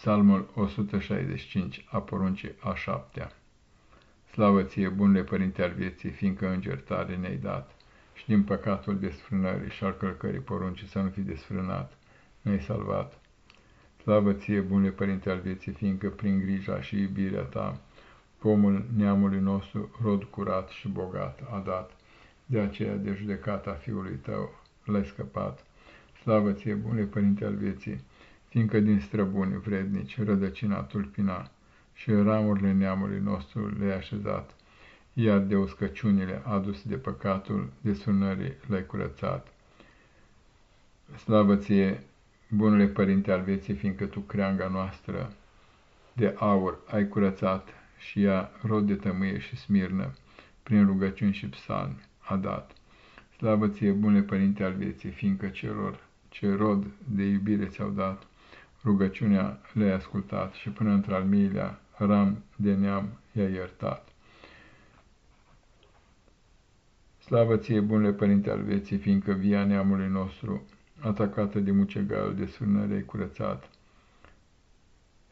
Psalmul 165, a poruncii a șaptea. Slavă ție, bunle Părinte al vieții, fiindcă înger tare ne-ai dat, și din păcatul desfrânării și al călcării poruncii să nu fi desfrânat, ne-ai salvat. Slavă ție, bunle Părinte al vieții, fiindcă prin grija și iubirea ta, pomul neamului nostru, rod curat și bogat, a dat, de aceea de judecata fiului tău l-ai scăpat. Slavă ție, bunle Părinte al vieții, fiindcă din străbuni vrednici rădăcina tulpina și ramurile neamului nostru le-ai așezat, iar de uscăciunile aduse de păcatul de sunării le-ai curățat. Slavă ție, bunule Părinte al vieții, fiindcă tu creanga noastră de aur ai curățat și ea rod de tămâie și smirnă, prin rugăciuni și psalmi a dat. Slavă ție, bunule Părinte al vieții, fiindcă celor ce rod de iubire ți-au dat, rugăciunea le-ai ascultat și până într-al miilea ram de neam i-a iertat. Slavă ție, bunule Părinte al vieții, fiindcă via neamului nostru, atacată de mucegaiul de sfârnări ai curățat.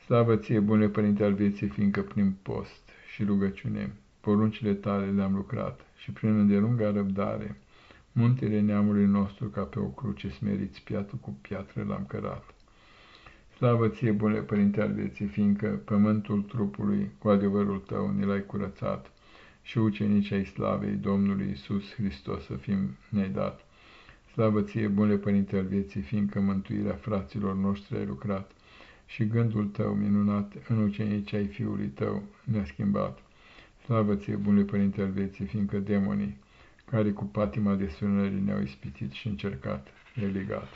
Slavă ție, bunule Părinte al vieții, fiindcă prin post și rugăciune poruncile tale le-am lucrat și prin îndelunga răbdare muntele neamului nostru ca pe o cruce smeriți piatră cu piatră l-am cărat. Slavă ție, bune Părinte al vieții, fiindcă pământul trupului cu adevărul tău ne l-ai curățat și ucenicii ai slavei Domnului Isus Hristos să fim ne dat. Slavă ție, bune Părinte al vieții, fiindcă mântuirea fraților noștri ai lucrat și gândul tău minunat în ucenicii ai Fiului tău ne-a schimbat. Slavă ție, bune Părinte al vieții, fiindcă demonii, care cu patima de sunării ne-au ispitit și încercat, e legat.